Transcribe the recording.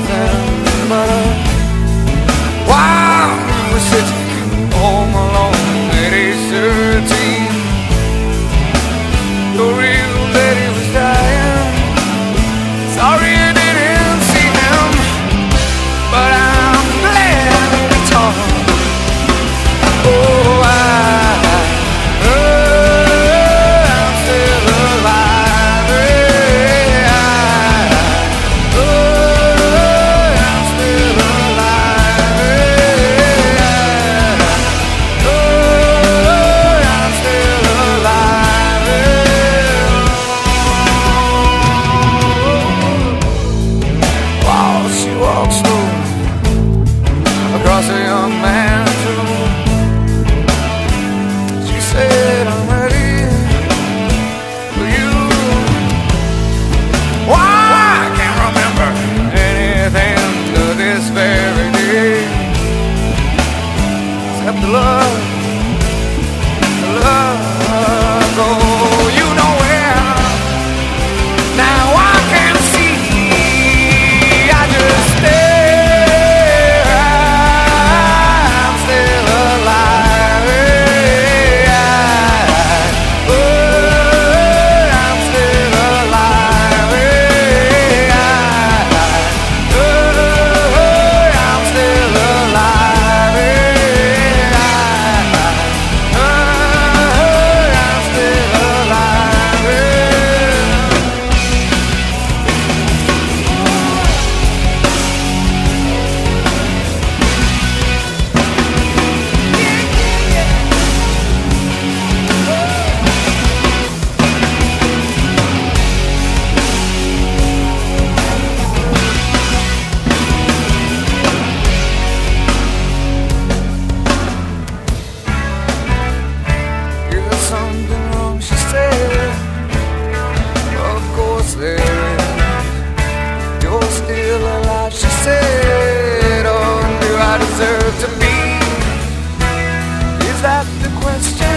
nothing but a love, love. at the question.